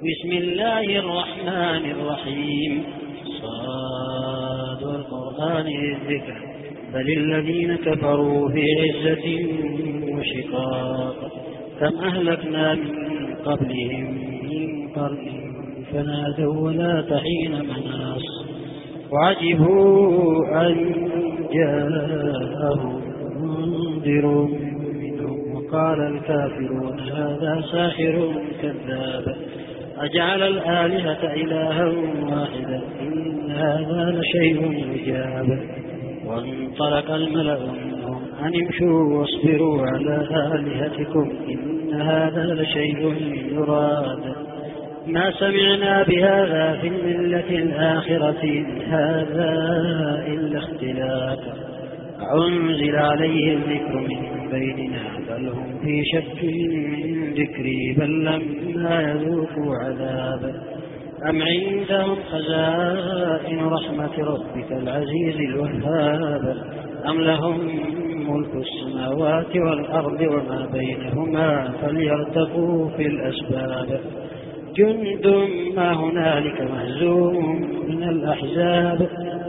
بسم الله الرحمن الرحيم. صاد والقرآن الذكر. بل الذين كفروا في عزة وشقاق. كم أهلكنا من قبلهم من قرن فنادوا ولا تحين مناص. وعجبوا أن جاءهم منذر منهم. وقال الكافرون هذا ساحر كذاب. أجعل الآلهة إلها واحدا إن هذا لشيء عجاب وانطلق الملأ منهم أن امشوا واصبروا على آلهتكم إن هذا لشيء يراد. ما سمعنا بهذا في الملة الآخرة هذا إلا اختلاف. أنزل عليه الذكر من بيننا بل هم في شك من ذكري بل لما يذوقوا عذابا أم عندهم خزائن رحمة ربك العزيز الوهاب؟ أم لهم ملك السماوات والأرض وما بينهما فليرتقوا في الأسباب؟ جند ما هنالك مهزوم من الأحزاب.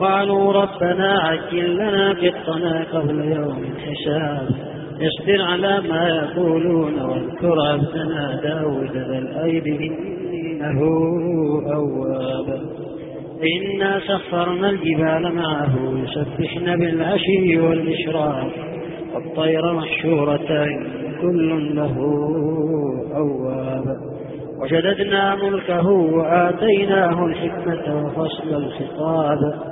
وقالوا ربنا عجل لنا قطنا قبل يوم الحساب. اصبر على ما يقولون واذكر عبدنا داود ذا الأيد إنه أواب. إنا سخرنا الجبال معه يسبحن بالعشي والإشراق والطير محشورة كل له أواب. وشددنا ملكه وآتيناه الحكمة وفصل الخطاب.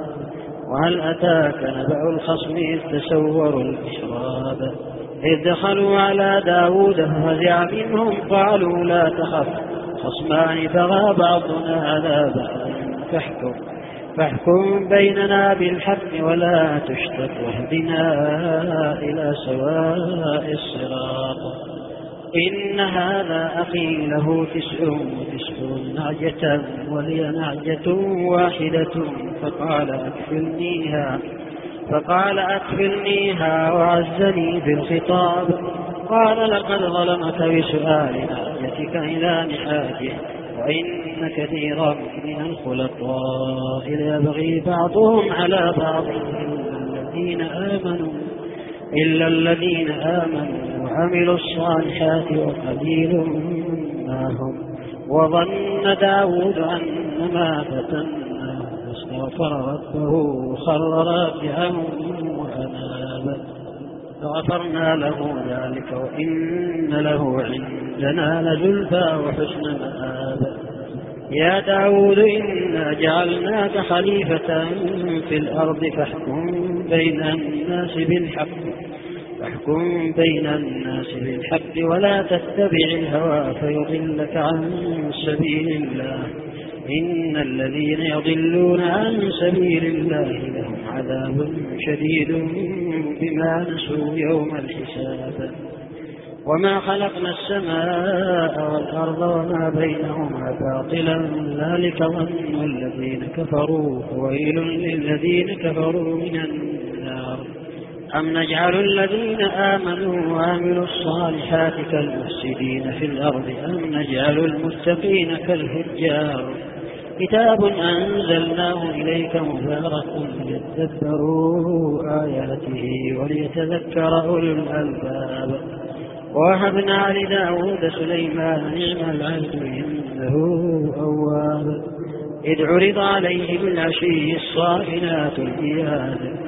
وهل أتاك نبأ الخصم إذ تسوروا المحراب إذ دخلوا على داود ففزع منهم قالوا لا تخف خصمان بغى بعضنا على بعض فاحكم فاحكم بيننا بالحق ولا تشتت واهدنا إلى سواء الصراط. إن هذا أخي له تسع وتسعون نعجة ولي نعجة واحدة فقال أكفلنيها فقال أكفلنيها وعزني بالخطاب قال لقد ظلمك بسؤال نعجتك إلى نحاجه وإن كثيرا من الخلطاء ليبغي بعضهم على بعض إلا الذين آمنوا إلا الذين آمنوا. وعملوا الصالحات وقليل ما هم. وظن داود أن ما فتناه فاستغفر ربه وخر راكعا وأناب. فغفرنا له ذلك وإن له عندنا لزلفى وحسن مآب. يا داود إنا جعلناك خليفة في الأرض فاحكم بين الناس بالحق. فاحكم بين الناس بالحق ولا تتبع الهوى فيضلك عن سبيل الله. إن الذين يضلون عن سبيل الله لهم عذاب شديد بما نسوا يوم الحساب. وما خلقنا السماء والأرض وما بينهما باطلا. ذلك ظن الذين كفروا. ويل للذين كفروا من النار. أم نجعل الذين آمنوا وعملوا الصالحات كالمفسدين في الأرض؟ أم نجعل المتقين كالفجار كتاب أنزلناه إليك مبارك ليتدبروا آياته وليتذكر أولو الألباب. ووهبنا لداود سليمان نعم العبد إنه أواب. إذ عرض عليه بالعشي الصافنات الإياد.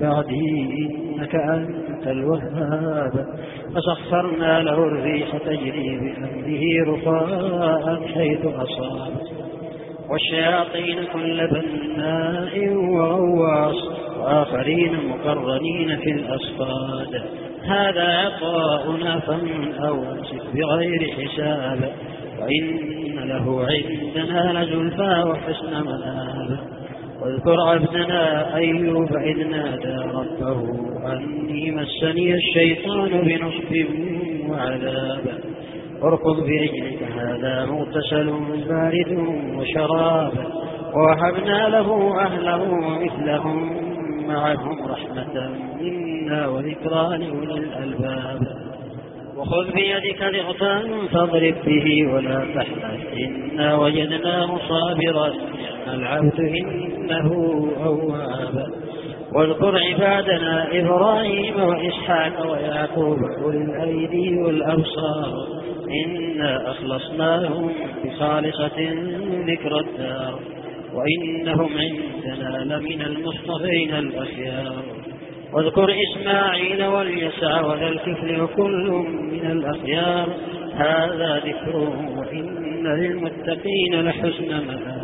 بعدي إنك أنت الوهاب. فسخرنا له الريح تجري بأمره رخاء حيث أصاب. والشياطين كل بناء وغواص وآخرين مقرنين في الأصفاد. هذا عطاؤنا فمن أوسك بغير حساب. وإن له عندنا لزلفى وحسن مآب واذكر عبدنا أيوب إذ نادى ربه أني مسني الشيطان بنصب وعذاب. اركض برجلك هذا مغتسل بارد وشراب. ووهبنا له أهله ومثلهم معهم رحمة منا وذكرى لأولي الألباب. وخذ بيدك ضغطا فاضرب به ولا تحنث إنا وجدناه صابرا. العبد إنه أواب. واذكر عبادنا إبراهيم وإسحاق ويعقوب أولي الأيدي والأبصار. إنا أخلصناهم بخالصة ذكر الدار. وإنهم عندنا لمن المصطفين الأخيار. واذكر إسماعيل واليسع وذا الكفل وكل من الأخيار. هذا ذكر وإن للمتقين لحسن مآب.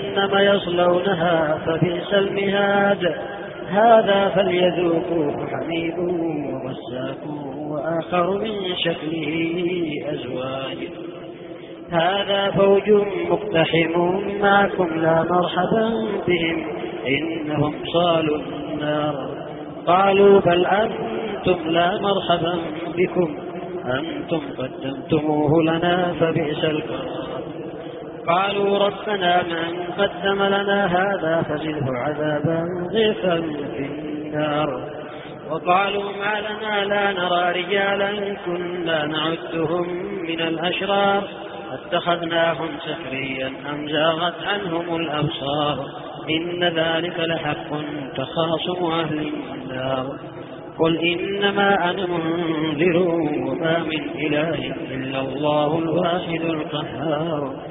يصلونها فبئس المهاد. هذا فليذوقوه حميد وغساق وآخر من شكله أزواج. هذا فوج مقتحم معكم لا مرحبا بهم. إنهم صالوا النار. قالوا بل أنتم لا مرحبا بكم. أنتم قدمتموه لنا فبئس القرار. قالوا ربنا من قدم لنا هذا فزده عذابا ضيفا في النار. وقالوا ما لنا لا نرى رجالا كنا نعدهم من الأشرار. أتخذناهم سخريا أم زاغت عنهم الأبصار؟ إن ذلك لحق تخاصم أهل النار. قل إنما أنا منذر وما من إله إلا الله الواحد القهار.